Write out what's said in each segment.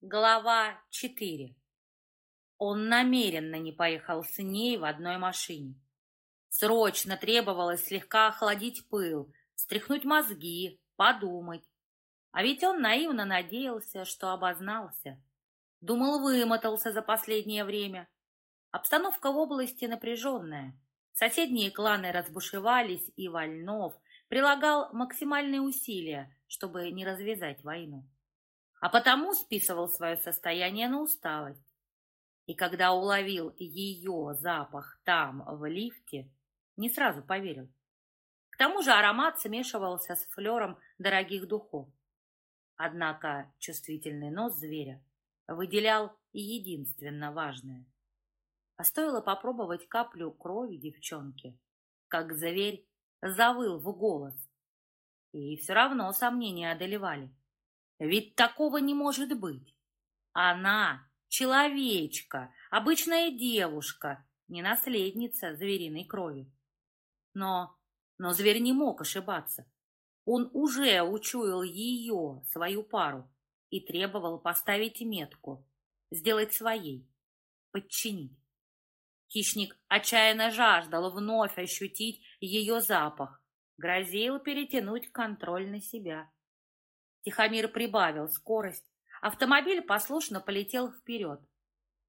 Глава 4. Он намеренно не поехал с ней в одной машине. Срочно требовалось слегка охладить пыл, стряхнуть мозги, подумать. А ведь он наивно надеялся, что обознался. Думал, вымотался за последнее время. Обстановка в области напряженная. Соседние кланы разбушевались, и Вольнов прилагал максимальные усилия, чтобы не развязать войну а потому списывал свое состояние на усталость. И когда уловил ее запах там, в лифте, не сразу поверил. К тому же аромат смешивался с флером дорогих духов. Однако чувствительный нос зверя выделял и единственно важное. А стоило попробовать каплю крови девчонки, как зверь завыл в голос. И все равно сомнения одолевали. Ведь такого не может быть. Она человечка, обычная девушка, не наследница звериной крови. Но, но зверь не мог ошибаться. Он уже учуял ее, свою пару, и требовал поставить метку, сделать своей, подчинить. Хищник отчаянно жаждал вновь ощутить ее запах, грозил перетянуть контроль на себя. Тихомир прибавил скорость. Автомобиль послушно полетел вперед.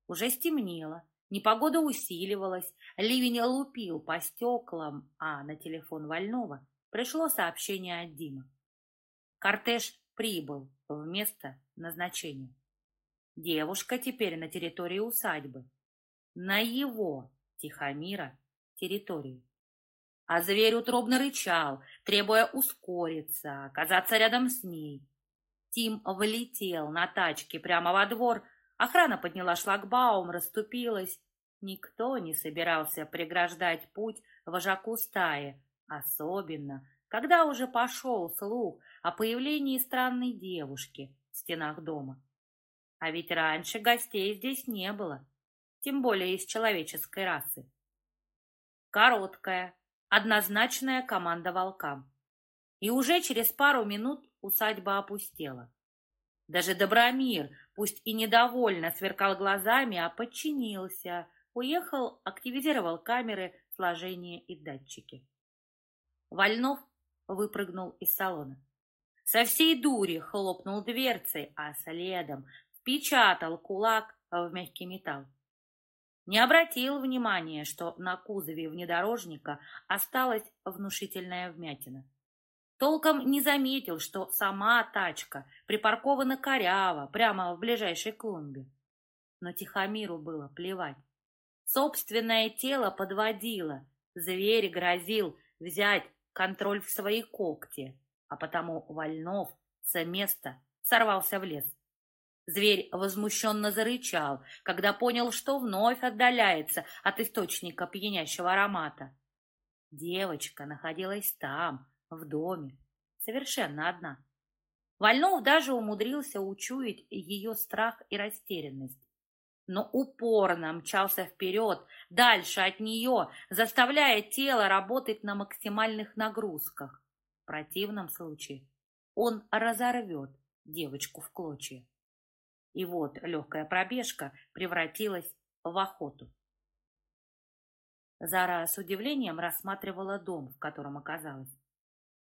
Уже стемнело, непогода усиливалась, ливень лупил по стеклам, а на телефон Вольного пришло сообщение от Димы. Кортеж прибыл в место назначения. Девушка теперь на территории усадьбы. На его, Тихомира, территории. А зверь утробно рычал, требуя ускориться, оказаться рядом с ней. Тим влетел на тачке прямо во двор, охрана подняла шлагбаум, расступилась. Никто не собирался преграждать путь вожаку стаи, особенно, когда уже пошел слух о появлении странной девушки в стенах дома. А ведь раньше гостей здесь не было, тем более из человеческой расы. Короткая, однозначная команда волкам. И уже через пару минут усадьба опустела. Даже Добромир, пусть и недовольно сверкал глазами, а подчинился, уехал, активизировал камеры, сложения и датчики. Вольнов выпрыгнул из салона. Со всей дури хлопнул дверцей, а следом впечатал кулак в мягкий металл не обратил внимания, что на кузове внедорожника осталась внушительная вмятина. Толком не заметил, что сама тачка припаркована коряво, прямо в ближайшей клумбе. Но Тихомиру было плевать. Собственное тело подводило, зверь грозил взять контроль в свои когти, а потому Вольнов с места сорвался в лес. Зверь возмущенно зарычал, когда понял, что вновь отдаляется от источника пьянящего аромата. Девочка находилась там, в доме, совершенно одна. Вольнов даже умудрился учуять ее страх и растерянность. Но упорно мчался вперед, дальше от нее, заставляя тело работать на максимальных нагрузках. В противном случае он разорвет девочку в клочья. И вот легкая пробежка превратилась в охоту. Зара с удивлением рассматривала дом, в котором оказалась.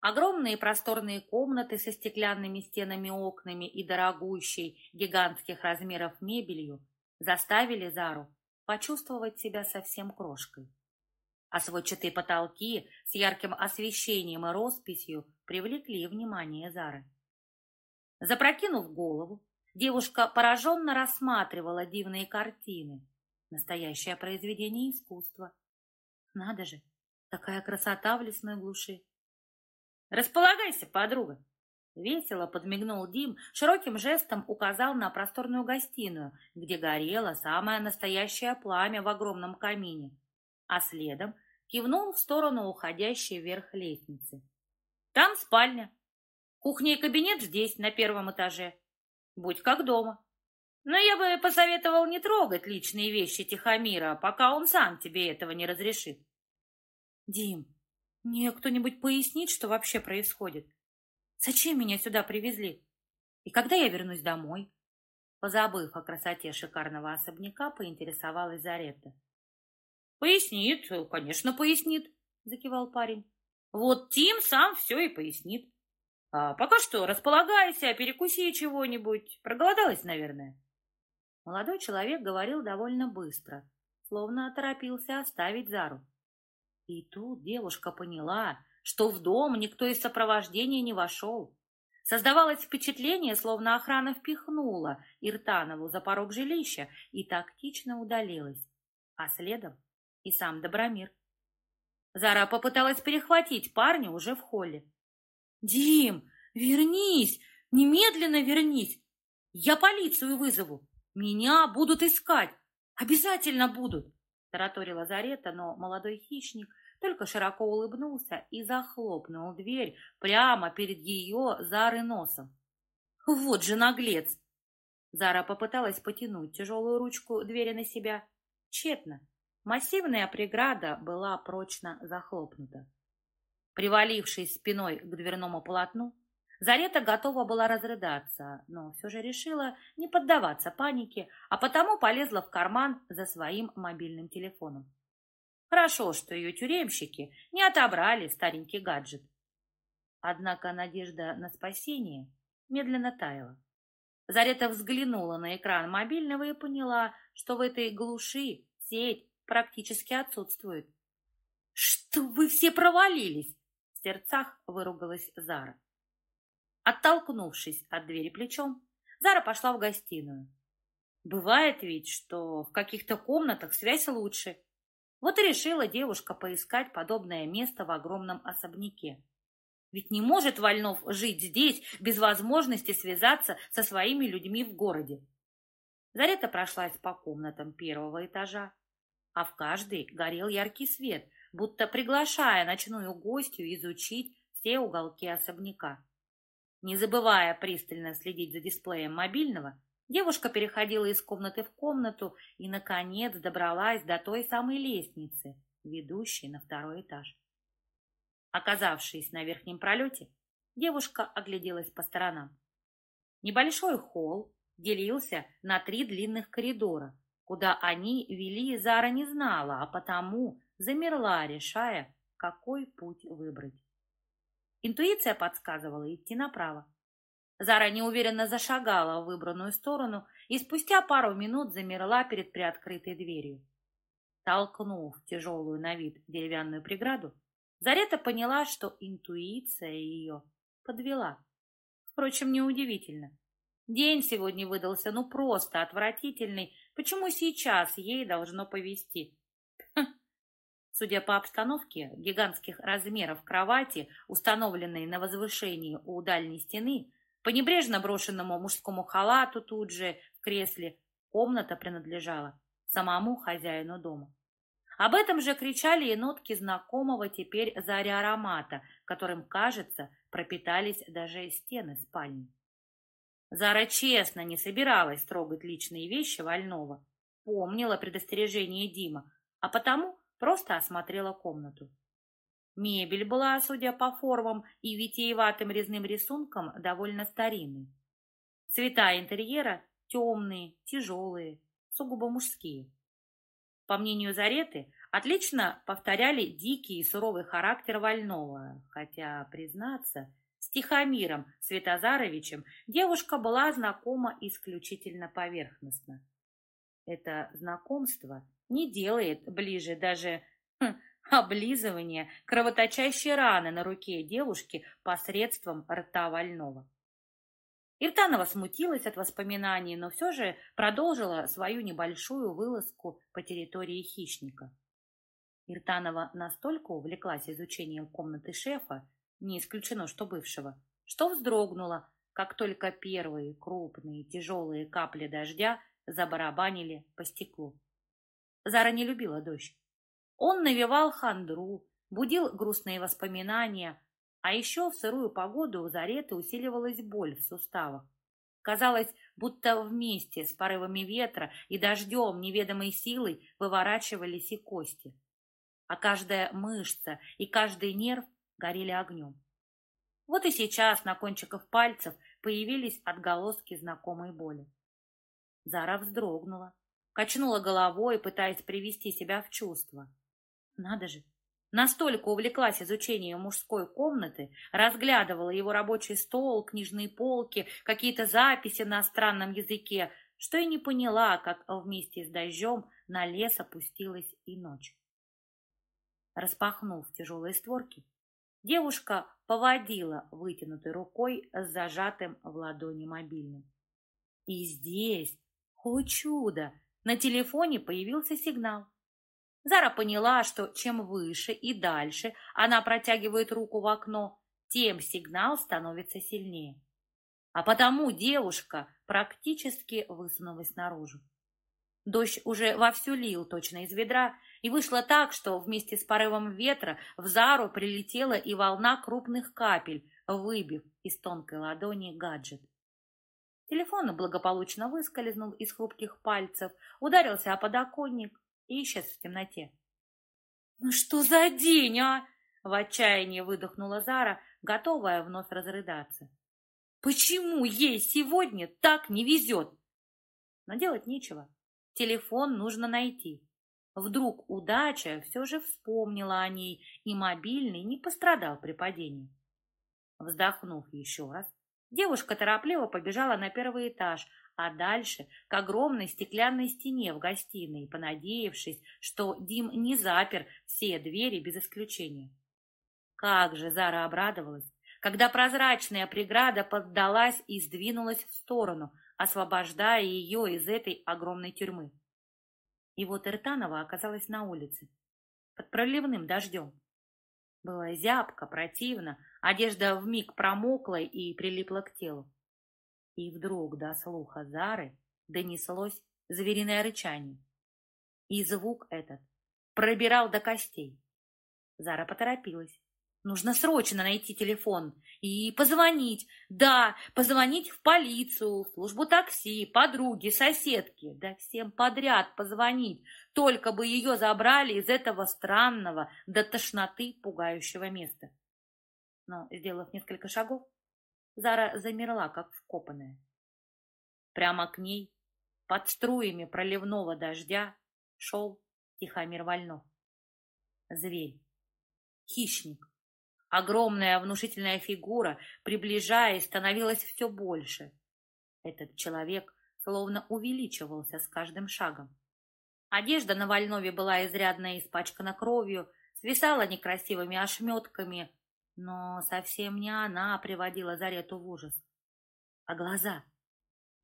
Огромные просторные комнаты со стеклянными стенами, окнами и дорогущей гигантских размеров мебелью заставили Зару почувствовать себя совсем крошкой. А сводчатые потолки с ярким освещением и росписью привлекли внимание Зары. Запрокинув голову, Девушка пораженно рассматривала дивные картины. Настоящее произведение искусства. Надо же, такая красота в лесной глуши. «Располагайся, подруга!» Весело подмигнул Дим, широким жестом указал на просторную гостиную, где горело самое настоящее пламя в огромном камине, а следом кивнул в сторону уходящей вверх лестницы. «Там спальня. Кухня и кабинет здесь, на первом этаже. Будь как дома. Но я бы посоветовал не трогать личные вещи Тихомира, пока он сам тебе этого не разрешит. Дим, мне кто-нибудь пояснит, что вообще происходит? Зачем меня сюда привезли? И когда я вернусь домой? Позабыв о красоте шикарного особняка, поинтересовалась Заретта. «Пояснит, конечно, пояснит», — закивал парень. «Вот Тим сам все и пояснит. А пока что располагайся, перекуси чего-нибудь. Проголодалась, наверное?» Молодой человек говорил довольно быстро, словно торопился оставить Зару. И тут девушка поняла, что в дом никто из сопровождения не вошел. Создавалось впечатление, словно охрана впихнула Иртанову за порог жилища и тактично удалилась, а следом и сам Добромир. Зара попыталась перехватить парня уже в холле. «Дим, вернись! Немедленно вернись! Я полицию вызову! Меня будут искать! Обязательно будут!» Тараторила Зарета, но молодой хищник только широко улыбнулся и захлопнул дверь прямо перед ее Зарой носом. «Вот же наглец!» Зара попыталась потянуть тяжелую ручку двери на себя. Тщетно. Массивная преграда была прочно захлопнута. Привалившись спиной к дверному полотну, Зарета готова была разрыдаться, но все же решила не поддаваться панике, а потому полезла в карман за своим мобильным телефоном. Хорошо, что ее тюремщики не отобрали старенький гаджет. Однако надежда на спасение медленно таяла. Зарета взглянула на экран мобильного и поняла, что в этой глуши сеть практически отсутствует. «Что вы все провалились?» В сердцах выругалась Зара. Оттолкнувшись от двери плечом, Зара пошла в гостиную. Бывает ведь, что в каких-то комнатах связь лучше. Вот и решила девушка поискать подобное место в огромном особняке. Ведь не может Вольнов жить здесь без возможности связаться со своими людьми в городе. Зарета прошлась по комнатам первого этажа, а в каждой горел яркий свет, будто приглашая ночную гостью изучить все уголки особняка. Не забывая пристально следить за дисплеем мобильного, девушка переходила из комнаты в комнату и, наконец, добралась до той самой лестницы, ведущей на второй этаж. Оказавшись на верхнем пролете, девушка огляделась по сторонам. Небольшой холл делился на три длинных коридора, куда они вели, Зара не знала, а потому замерла, решая, какой путь выбрать. Интуиция подсказывала идти направо. Зара неуверенно зашагала в выбранную сторону и спустя пару минут замерла перед приоткрытой дверью. Толкнув тяжелую на вид деревянную преграду, Зарета поняла, что интуиция ее подвела. Впрочем, неудивительно. День сегодня выдался ну просто отвратительный. Почему сейчас ей должно повезти? Судя по обстановке, гигантских размеров кровати, установленной на возвышении у дальней стены, по небрежно брошенному мужскому халату тут же в кресле, комната принадлежала самому хозяину дома. Об этом же кричали и нотки знакомого теперь заря аромата, которым, кажется, пропитались даже стены спальни. Зара честно не собиралась трогать личные вещи Вольного, помнила предостережение Дима, а потому Просто осмотрела комнату. Мебель была, судя по формам и витиеватым резным рисункам, довольно старинной. Цвета интерьера темные, тяжелые, сугубо мужские. По мнению Зареты, отлично повторяли дикий и суровый характер Вольного, хотя, признаться, с Тихомиром Светозаровичем девушка была знакома исключительно поверхностно. Это знакомство не делает ближе даже хм, облизывания кровоточащей раны на руке девушки посредством рта вольного. Иртанова смутилась от воспоминаний, но все же продолжила свою небольшую вылазку по территории хищника. Иртанова настолько увлеклась изучением комнаты шефа, не исключено, что бывшего, что вздрогнула, как только первые крупные тяжелые капли дождя забарабанили по стеклу. Зара не любила дождь. Он навевал хандру, будил грустные воспоминания, а еще в сырую погоду у Зареты усиливалась боль в суставах. Казалось, будто вместе с порывами ветра и дождем неведомой силой выворачивались и кости. А каждая мышца и каждый нерв горели огнем. Вот и сейчас на кончиках пальцев появились отголоски знакомой боли. Зара вздрогнула, качнула головой, пытаясь привести себя в чувство. Надо же, настолько увлеклась изучением мужской комнаты, разглядывала его рабочий стол, книжные полки, какие-то записи на странном языке, что и не поняла, как вместе с дождем на лес опустилась и ночь. Распахнув тяжелые створки, девушка поводила вытянутой рукой с зажатым в ладони мобильным. И здесь, о чудо, на телефоне появился сигнал. Зара поняла, что чем выше и дальше она протягивает руку в окно, тем сигнал становится сильнее. А потому девушка практически высунулась наружу. Дождь уже вовсю лил точно из ведра, и вышло так, что вместе с порывом ветра в Зару прилетела и волна крупных капель, выбив из тонкой ладони гаджет. Телефон благополучно выскользнул из хрупких пальцев, ударился о подоконник и исчез в темноте. «Ну что за день, а?» — в отчаянии выдохнула Зара, готовая вновь разрыдаться. «Почему ей сегодня так не везет?» Но делать нечего. Телефон нужно найти. Вдруг удача все же вспомнила о ней, и мобильный не пострадал при падении. Вздохнув еще раз, девушка торопливо побежала на первый этаж, а дальше к огромной стеклянной стене в гостиной, понадеявшись, что Дим не запер все двери без исключения. Как же Зара обрадовалась, когда прозрачная преграда поддалась и сдвинулась в сторону, освобождая ее из этой огромной тюрьмы. И вот Иртанова оказалась на улице, под проливным дождем. Было зябко, противно, одежда вмиг промокла и прилипла к телу. И вдруг до слуха Зары донеслось звериное рычание. И звук этот пробирал до костей. Зара поторопилась. Нужно срочно найти телефон и позвонить. Да, позвонить в полицию, в службу такси, подруге, соседке. Да всем подряд позвонить. Только бы ее забрали из этого странного до тошноты пугающего места. Но, сделав несколько шагов, Зара замерла, как вкопанная. Прямо к ней, под струями проливного дождя, шел Тихомир Вольнов. Зверь, хищник, Огромная внушительная фигура, приближаясь, становилась все больше. Этот человек словно увеличивался с каждым шагом. Одежда на Вольнове была изрядно испачкана кровью, свисала некрасивыми ошметками, но совсем не она приводила Зарету в ужас, а глаза,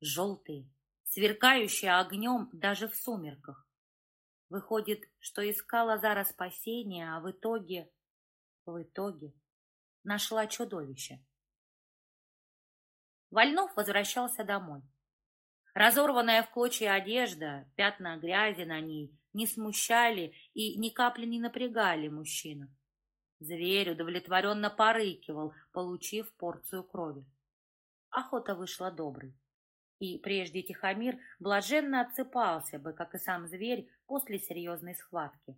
желтые, сверкающие огнем даже в сумерках. Выходит, что искала Зара спасения, а в итоге... В итоге нашла чудовище. Вольнов возвращался домой. Разорванная в клочья одежда, пятна грязи на ней не смущали и ни капли не напрягали мужчину. Зверь удовлетворенно порыкивал, получив порцию крови. Охота вышла доброй. И прежде Тихомир блаженно отсыпался бы, как и сам зверь, после серьезной схватки.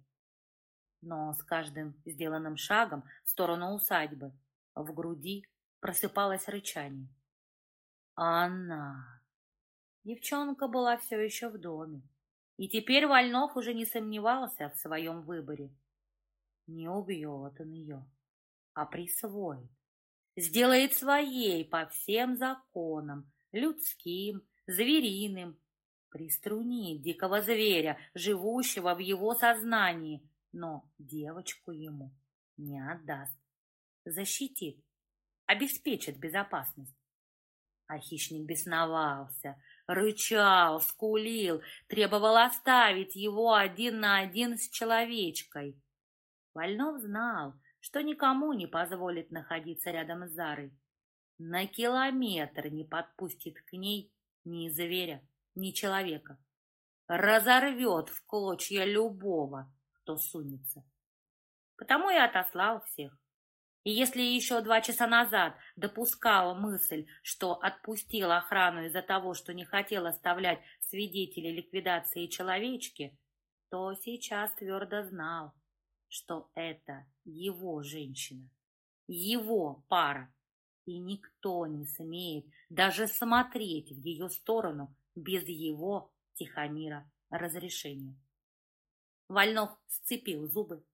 Но с каждым сделанным шагом в сторону усадьбы в груди просыпалось рычание. Анна! Девчонка была все еще в доме, и теперь Вольнов уже не сомневался в своем выборе. Не убьет он ее, а присвоит. Сделает своей по всем законам, людским, звериным, приструнит дикого зверя, живущего в его сознании, но девочку ему не отдаст. Защитит, обеспечит безопасность. А хищник бесновался, рычал, скулил, требовал оставить его один на один с человечкой. Вольнов знал, что никому не позволит находиться рядом с Зарой. На километр не подпустит к ней ни зверя, ни человека. Разорвет в клочья любого, кто сунется. Потому и отослал всех. И если еще два часа назад допускала мысль, что отпустила охрану из-за того, что не хотел оставлять свидетелей ликвидации человечки, то сейчас твердо знал, что это его женщина, его пара, и никто не смеет даже смотреть в ее сторону без его, Тихомира, разрешения. Вольнов сцепил зубы.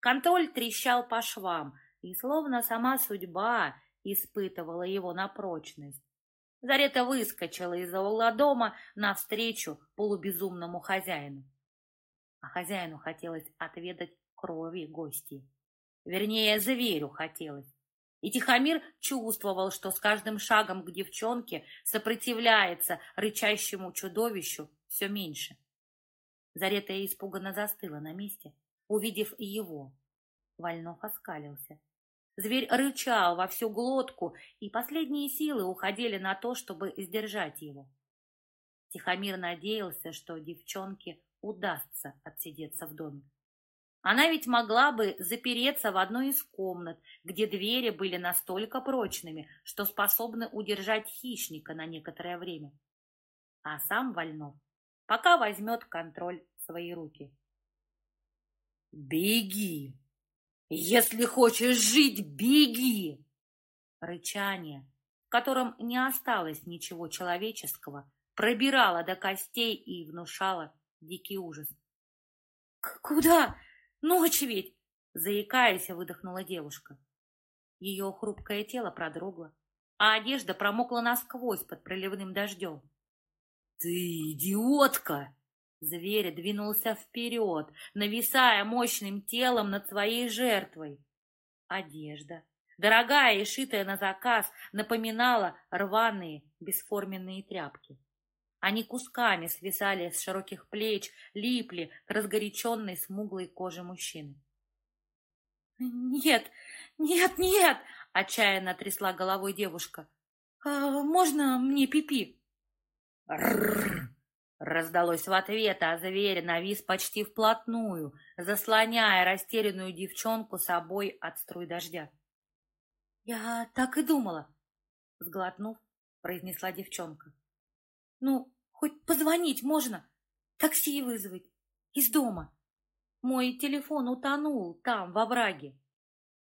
Контроль трещал по швам, и словно сама судьба испытывала его на прочность. Зарета выскочила из-за угла дома навстречу полубезумному хозяину. А хозяину хотелось отведать крови гостей. Вернее, зверю хотелось. И Тихомир чувствовал, что с каждым шагом к девчонке сопротивляется рычащему чудовищу все меньше. Зарета испуганно застыла на месте, увидев его. Вольнов оскалился. Зверь рычал во всю глотку, и последние силы уходили на то, чтобы сдержать его. Тихомир надеялся, что девчонке удастся отсидеться в доме. Она ведь могла бы запереться в одной из комнат, где двери были настолько прочными, что способны удержать хищника на некоторое время. А сам Вольнов пока возьмет контроль в свои руки. «Беги!» «Если хочешь жить, беги!» Рычание, в котором не осталось ничего человеческого, пробирало до костей и внушало дикий ужас. «Куда? Ночь ведь!» Заикаясь, выдохнула девушка. Ее хрупкое тело продрогло, а одежда промокла насквозь под проливным дождем. «Ты идиотка!» Зверь двинулся вперед, нависая мощным телом над своей жертвой. Одежда, дорогая и шитая на заказ, напоминала рваные бесформенные тряпки. Они кусками свисали с широких плеч, липли к разгоряченной смуглой коже мужчины. «Нет, нет, нет!» — отчаянно трясла головой девушка. «А «Можно мне пипи?» -пи Раздалось в ответ, а зверь навис почти вплотную, заслоняя растерянную девчонку собой от струй дождя. «Я так и думала», — сглотнув, произнесла девчонка. «Ну, хоть позвонить можно, такси вызвать, из дома. Мой телефон утонул там, во враге».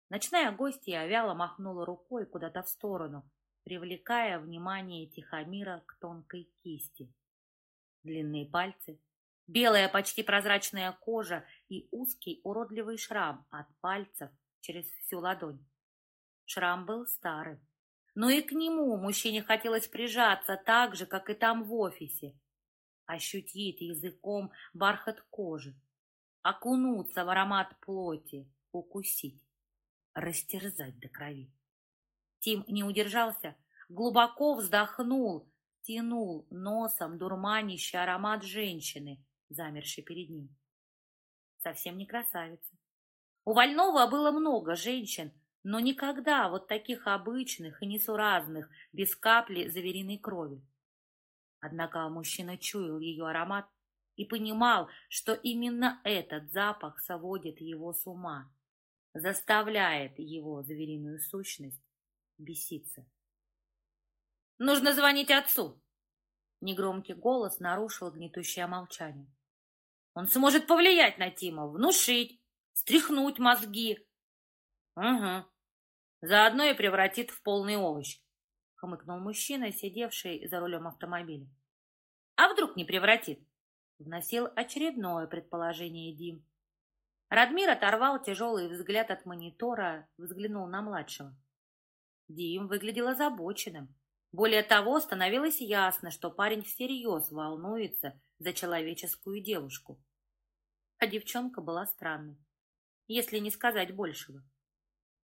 Ночная гостья вяло махнула рукой куда-то в сторону, привлекая внимание Тихомира к тонкой кисти. Длинные пальцы, белая почти прозрачная кожа и узкий уродливый шрам от пальцев через всю ладонь. Шрам был старый, но и к нему мужчине хотелось прижаться так же, как и там в офисе. Ощутить языком бархат кожи, окунуться в аромат плоти, укусить, растерзать до крови. Тим не удержался, глубоко вздохнул тянул носом дурманящий аромат женщины, замершей перед ним. Совсем не красавица. У Вольнова было много женщин, но никогда вот таких обычных и несуразных, без капли заверенной крови. Однако мужчина чуял ее аромат и понимал, что именно этот запах соводит его с ума, заставляет его звериную сущность беситься. Нужно звонить отцу. Негромкий голос нарушил гнетущее молчание. Он сможет повлиять на Тима, внушить, стряхнуть мозги. Угу. Заодно и превратит в полный овощ, хмыкнул мужчина, сидевший за рулем автомобиля. А вдруг не превратит? Вносил очередное предположение Дим. Радмир оторвал тяжелый взгляд от монитора, взглянул на младшего. Дим выглядел озабоченным. Более того, становилось ясно, что парень всерьез волнуется за человеческую девушку. А девчонка была странной, если не сказать большего.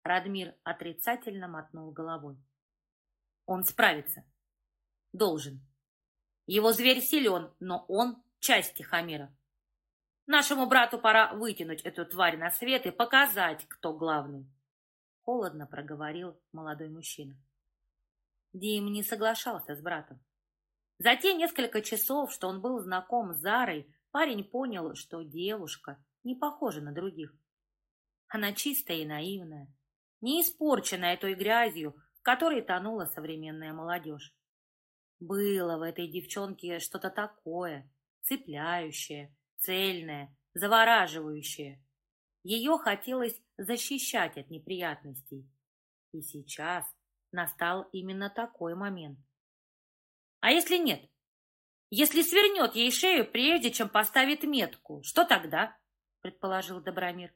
Радмир отрицательно мотнул головой. Он справится. Должен. Его зверь силен, но он часть Тихомира. Нашему брату пора вытянуть эту тварь на свет и показать, кто главный. Холодно проговорил молодой мужчина. Дим не соглашался с братом. За те несколько часов, что он был знаком с Зарой, парень понял, что девушка не похожа на других. Она чистая и наивная, не испорченная той грязью, в которой тонула современная молодежь. Было в этой девчонке что-то такое, цепляющее, цельное, завораживающее. Ее хотелось защищать от неприятностей. И сейчас настал именно такой момент. А если нет? Если свернет ей шею, прежде чем поставит метку, что тогда? Предположил Добромир.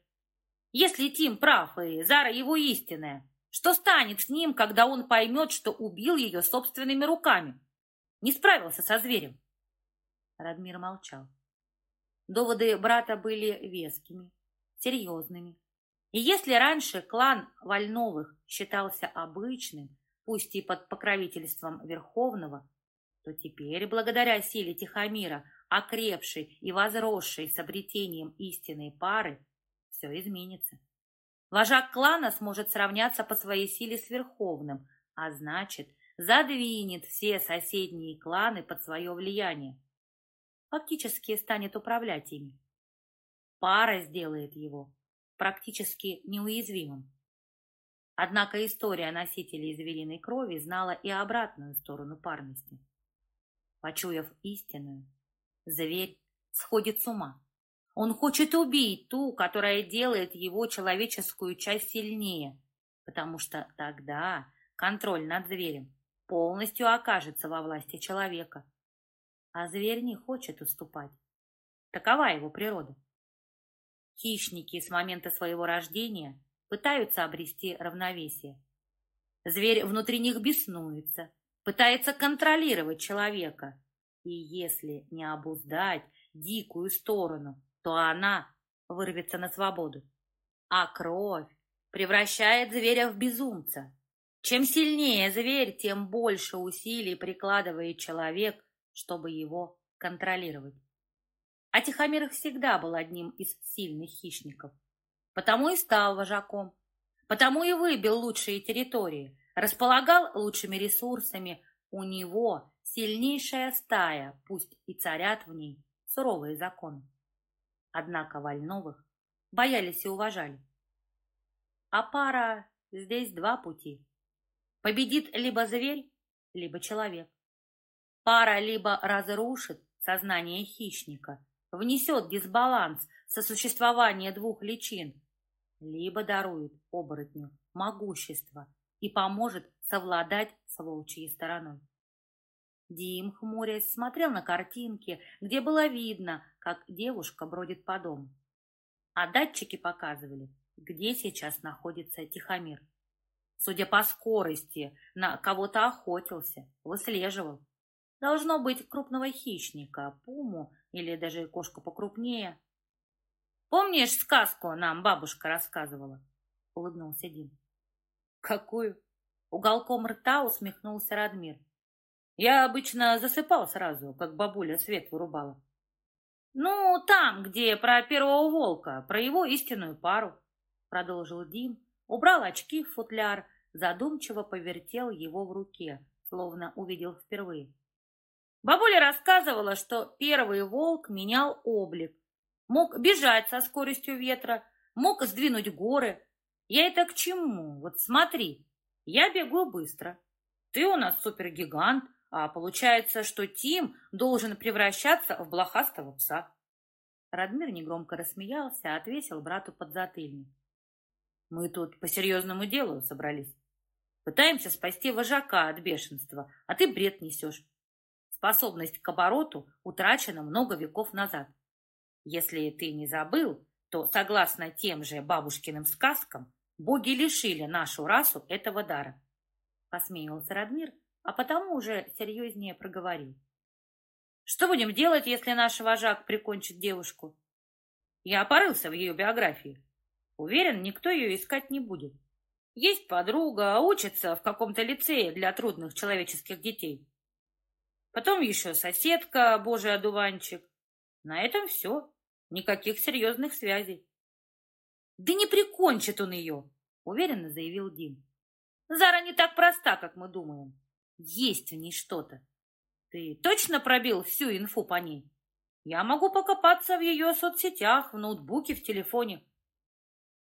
Если Тим прав и Зара его истинная, что станет с ним, когда он поймет, что убил ее собственными руками? Не справился со зверем. Радмир молчал. Доводы брата были вескими, серьезными. И если раньше клан Вольновых считался обычным, пусть и под покровительством Верховного, то теперь, благодаря силе Тихомира, окрепшей и возросшей с обретением истинной пары, все изменится. Вожак клана сможет сравняться по своей силе с Верховным, а значит, задвинет все соседние кланы под свое влияние. Фактически станет управлять ими. Пара сделает его практически неуязвимым. Однако история носителей звериной крови знала и обратную сторону парности. Почуяв истинную, зверь сходит с ума. Он хочет убить ту, которая делает его человеческую часть сильнее, потому что тогда контроль над зверем полностью окажется во власти человека. А зверь не хочет уступать. Такова его природа. Хищники с момента своего рождения пытаются обрести равновесие. Зверь внутри них беснуется, пытается контролировать человека. И если не обуздать дикую сторону, то она вырвется на свободу. А кровь превращает зверя в безумца. Чем сильнее зверь, тем больше усилий прикладывает человек, чтобы его контролировать. А Тихомир всегда был одним из сильных хищников. Потому и стал вожаком. Потому и выбил лучшие территории, располагал лучшими ресурсами. У него сильнейшая стая, пусть и царят в ней суровые законы. Однако Вольновых боялись и уважали. А пара здесь два пути. Победит либо зверь, либо человек. Пара либо разрушит сознание хищника, внесет дисбаланс сосуществования двух личин, либо дарует оборотню могущество и поможет совладать с волчьей стороной. Дим, хмурясь, смотрел на картинки, где было видно, как девушка бродит по дому. А датчики показывали, где сейчас находится Тихомир. Судя по скорости, на кого-то охотился, выслеживал. Должно быть крупного хищника, пуму или даже кошку покрупнее. Помнишь сказку нам бабушка рассказывала? Улыбнулся Дим. Какую? Уголком рта усмехнулся Радмир. Я обычно засыпал сразу, как бабуля свет вырубала. Ну, там, где про первого волка, про его истинную пару, продолжил Дим, убрал очки в футляр, задумчиво повертел его в руке, словно увидел впервые. Бабуля рассказывала, что первый волк менял облик. Мог бежать со скоростью ветра, мог сдвинуть горы. Я это к чему? Вот смотри, я бегу быстро. Ты у нас супергигант, а получается, что Тим должен превращаться в блохастого пса. Радмир негромко рассмеялся, отвесил брату подзатыльник. Мы тут по серьезному делу собрались. Пытаемся спасти вожака от бешенства, а ты бред несешь. Способность к обороту утрачена много веков назад. Если ты не забыл, то, согласно тем же бабушкиным сказкам, боги лишили нашу расу этого дара. Посмеивался Радмир, а потому уже серьезнее проговорил. Что будем делать, если наш вожак прикончит девушку? Я порылся в ее биографии. Уверен, никто ее искать не будет. Есть подруга, учится в каком-то лицее для трудных человеческих детей. Потом еще соседка, божий одуванчик. На этом все. Никаких серьезных связей. Да не прикончит он ее, уверенно заявил Дим. Зара не так проста, как мы думаем. Есть в ней что-то. Ты точно пробил всю инфу по ней? Я могу покопаться в ее соцсетях, в ноутбуке, в телефоне.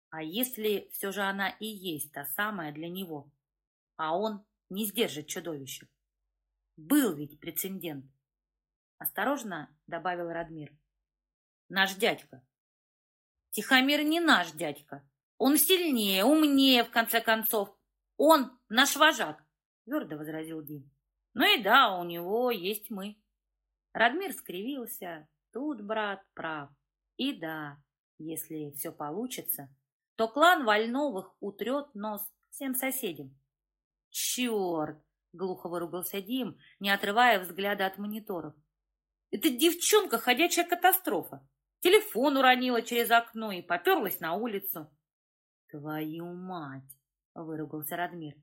А если все же она и есть та самая для него, а он не сдержит чудовище? Был ведь прецедент. Осторожно добавил Радмир. Наш дядька. Тихомир не наш дядька. Он сильнее, умнее, в конце концов. Он наш вожак, твердо возразил Дим. Ну и да, у него есть мы. Радмир скривился. Тут брат прав. И да, если все получится, то клан Вольновых утрет нос всем соседям. Черт! Глухо выругался Дим, не отрывая взгляда от мониторов. Это девчонка ходячая катастрофа. Телефон уронила через окно и поперлась на улицу. Твою мать! Выругался Радмир.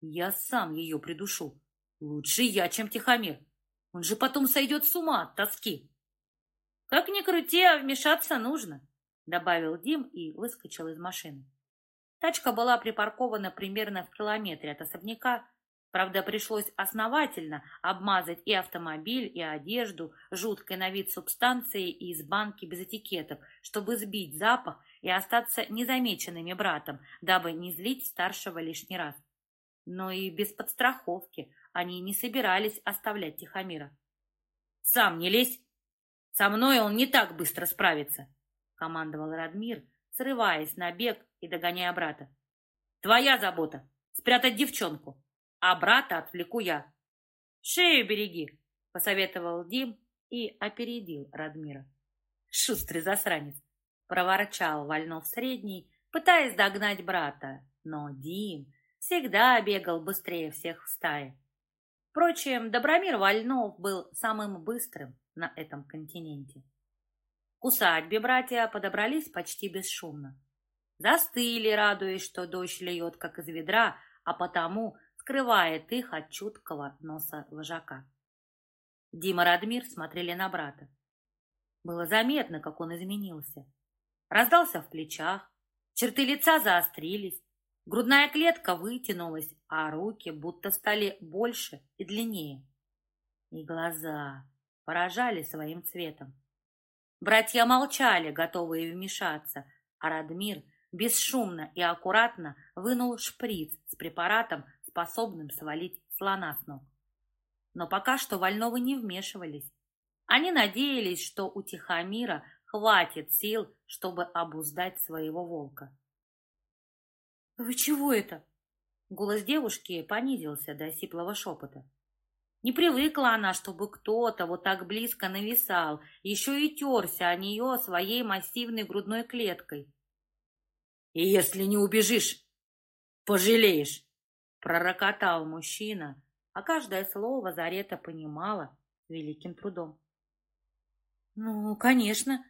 Я сам ее придушу. Лучше я, чем Тихомир. Он же потом сойдет с ума от тоски. Как ни крути, а вмешаться нужно, добавил Дим и выскочил из машины. Тачка была припаркована примерно в километре от особняка, Правда, пришлось основательно обмазать и автомобиль, и одежду жуткой на вид субстанцией из банки без этикеток, чтобы сбить запах и остаться незамеченными братом, дабы не злить старшего лишний раз. Но и без подстраховки они не собирались оставлять Тихомира. «Сам не лезь! Со мной он не так быстро справится!» — командовал Радмир, срываясь на бег и догоняя брата. «Твоя забота — спрятать девчонку!» А брата отвлеку я. Шею береги, посоветовал Дим и опередил Радмира. Шустрый засранец, проворчал Вольнов средний, пытаясь догнать брата, но Дим всегда бегал быстрее всех в стае. Впрочем, Добромир Вольнов был самым быстрым на этом континенте. К усадьбе братья подобрались почти бесшумно. Застыли, радуясь, что дождь льет, как из ведра, а потому скрывает их от чуткого носа вожака. Дима и Радмир смотрели на брата. Было заметно, как он изменился. Раздался в плечах, черты лица заострились, грудная клетка вытянулась, а руки будто стали больше и длиннее. И глаза поражали своим цветом. Братья молчали, готовые вмешаться, а Радмир бесшумно и аккуратно вынул шприц с препаратом, способным свалить слона с ног. Но пока что Вольновы не вмешивались. Они надеялись, что у Тихомира хватит сил, чтобы обуздать своего волка. «Вы чего это?» Голос девушки понизился до сиплого шепота. Не привыкла она, чтобы кто-то вот так близко нависал, еще и терся о нее своей массивной грудной клеткой. «И если не убежишь, пожалеешь!» Пророкотал мужчина, а каждое слово Зарета понимала великим трудом. «Ну, конечно,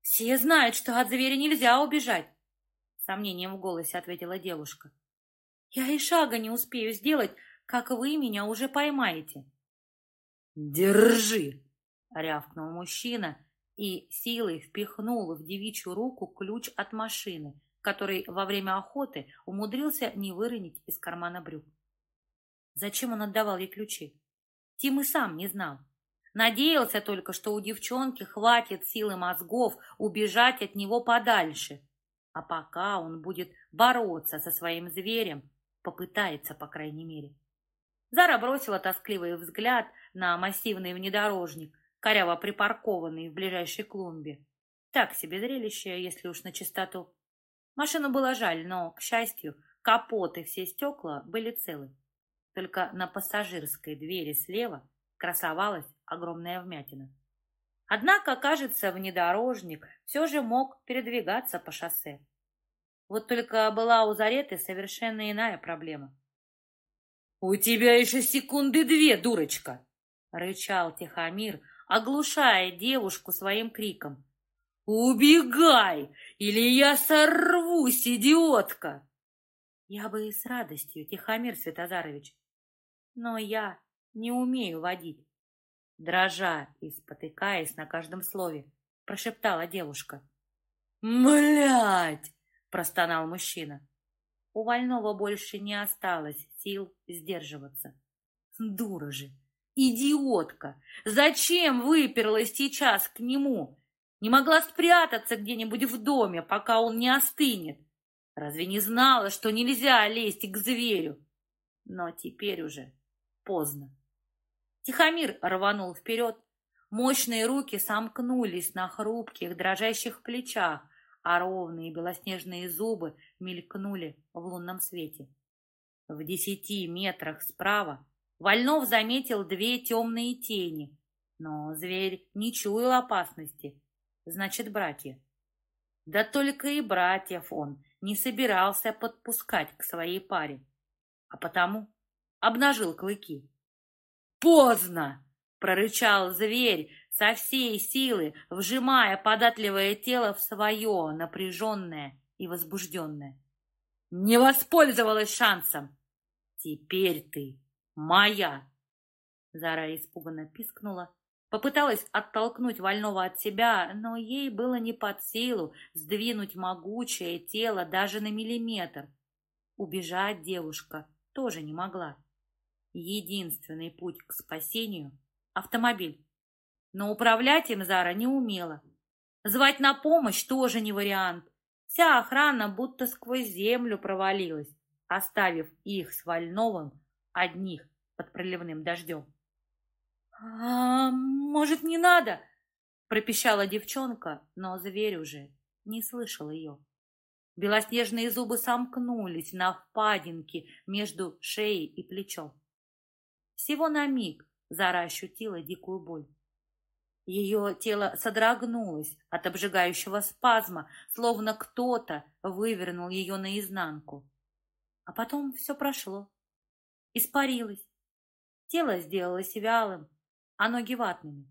все знают, что от зверя нельзя убежать», сомнением в голосе ответила девушка. «Я и шага не успею сделать, как вы меня уже поймаете». «Держи!» — рявкнул мужчина и силой впихнул в девичью руку ключ от машины, который во время охоты умудрился не выронить из кармана брюк. Зачем он отдавал ей ключи? Тим и сам не знал. Надеялся только, что у девчонки хватит силы мозгов убежать от него подальше. А пока он будет бороться со своим зверем, попытается, по крайней мере. Зара бросила тоскливый взгляд на массивный внедорожник, коряво припаркованный в ближайшей клумбе. Так себе зрелище, если уж на чистоту. Машину было жаль, но, к счастью, капот и все стекла были целы. Только на пассажирской двери слева красовалась огромная вмятина. Однако, кажется, внедорожник все же мог передвигаться по шоссе. Вот только была у Зареты совершенно иная проблема. «У тебя еще секунды две, дурочка!» — рычал Тихомир, оглушая девушку своим криком. «Убегай, или я сорвусь, идиотка!» Я бы с радостью, Тихомир Светозарович. Но я не умею водить. Дрожа и спотыкаясь на каждом слове, прошептала девушка. «Млядь!» — простонал мужчина. У Вольного больше не осталось сил сдерживаться. Дура же! Идиотка! Зачем выперлась сейчас к нему? Не могла спрятаться где-нибудь в доме, пока он не остынет. Разве не знала, что нельзя лезть к зверю? Но теперь уже поздно. Тихомир рванул вперед. Мощные руки сомкнулись на хрупких, дрожащих плечах, а ровные белоснежные зубы мелькнули в лунном свете. В десяти метрах справа Вольнов заметил две темные тени, Но зверь не чуял опасности. Значит, братья. Да только и братьев он не собирался подпускать к своей паре, а потому обнажил клыки. «Поздно!» — прорычал зверь со всей силы, вжимая податливое тело в свое, напряженное и возбужденное. «Не воспользовалась шансом! Теперь ты моя!» Зара испуганно пискнула, попыталась оттолкнуть Вольного от себя, но ей было не под силу сдвинуть могучее тело даже на миллиметр. Убежать девушка тоже не могла. Единственный путь к спасению — автомобиль. Но управлять им Зара не умела. Звать на помощь тоже не вариант. Вся охрана будто сквозь землю провалилась, оставив их с Вольновым одних под проливным дождем. «А может, не надо?» — пропищала девчонка, но зверь уже не слышал ее. Белоснежные зубы сомкнулись на впадинке между шеей и плечом. Всего на миг Зара ощутила дикую боль. Ее тело содрогнулось от обжигающего спазма, словно кто-то вывернул ее наизнанку. А потом все прошло, испарилось. Тело сделалось вялым, а ноги ватными.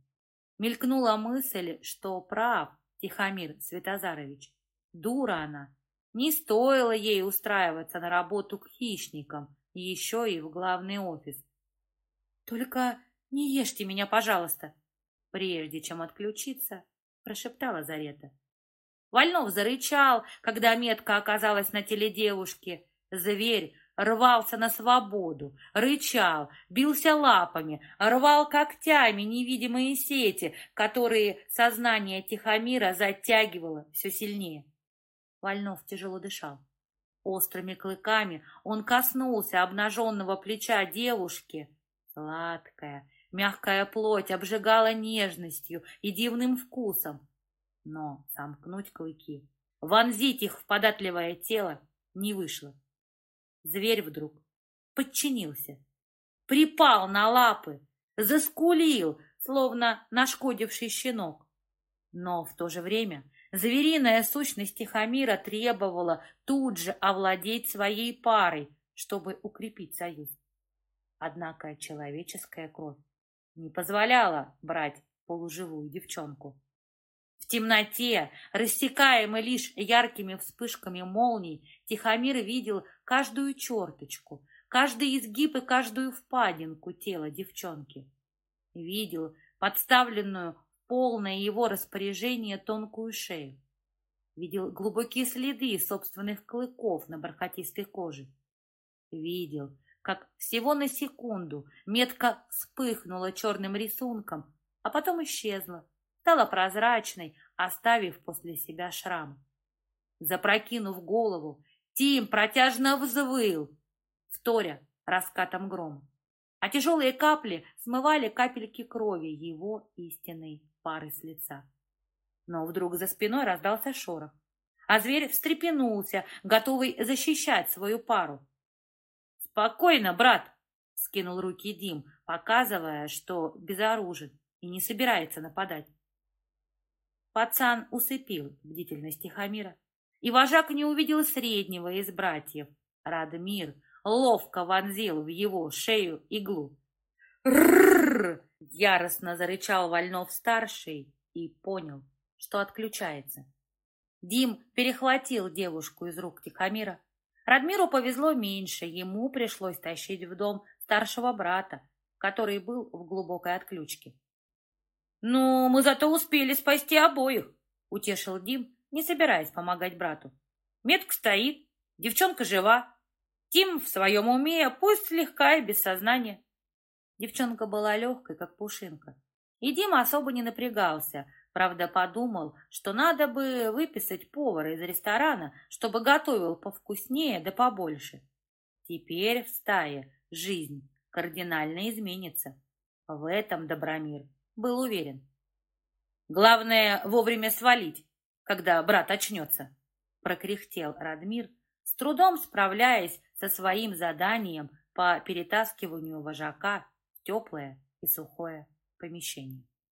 Мелькнула мысль, что прав Тихомир Светозарович. Дура она. Не стоило ей устраиваться на работу к хищникам, еще и в главный офис. «Только не ешьте меня, пожалуйста!» Прежде чем отключиться, прошептала Зарета. Вольнов зарычал, когда метка оказалась на теле девушки. Зверь рвался на свободу, рычал, бился лапами, рвал когтями невидимые сети, которые сознание Тихомира затягивало все сильнее. Вольнов тяжело дышал. Острыми клыками он коснулся обнаженного плеча девушки. Сладкая, мягкая плоть обжигала нежностью и дивным вкусом. Но сомкнуть клыки, вонзить их в податливое тело не вышло. Зверь вдруг подчинился, припал на лапы, заскулил, словно нашкодивший щенок. Но в то же время звериная сущность Тихомира требовала тут же овладеть своей парой, чтобы укрепить союз. Однако человеческая кровь не позволяла брать полуживую девчонку. В темноте, рассекаемой лишь яркими вспышками молний, Тихомир видел каждую черточку, каждый изгиб и каждую впадинку тела девчонки. Видел подставленную полное его распоряжение тонкую шею. Видел глубокие следы собственных клыков на бархатистой коже. Видел, как всего на секунду метка вспыхнула черным рисунком, а потом исчезла, стала прозрачной, оставив после себя шрам. Запрокинув голову, Тим протяжно взвыл, вторя раскатом грома. А тяжелые капли смывали капельки крови его истинной пары с лица. Но вдруг за спиной раздался шорох, а зверь встрепенулся, готовый защищать свою пару. «Спокойно, брат!» — скинул руки Дим, показывая, что безоружен и не собирается нападать. Пацан усыпил бдительность Тихомира, и вожак не увидел среднего из братьев. Радмир ловко вонзил в его шею иглу. «Ррррр!» — яростно зарычал Вольнов-старший и понял, что отключается. Дим перехватил девушку из рук Тихомира. Радмиру повезло меньше, ему пришлось тащить в дом старшего брата, который был в глубокой отключке. «Ну, мы зато успели спасти обоих», — утешил Дим, не собираясь помогать брату. «Метка стоит, девчонка жива. Тим в своем уме, пусть слегка и без сознания». Девчонка была легкой, как пушинка. И Дима особо не напрягался, правда, подумал, что надо бы выписать повара из ресторана, чтобы готовил повкуснее да побольше. Теперь в стае жизнь кардинально изменится. В этом Добромир был уверен. Главное вовремя свалить, когда брат очнется, прокряхтел Радмир, с трудом справляясь со своим заданием по перетаскиванию вожака в теплое и сухое помещение.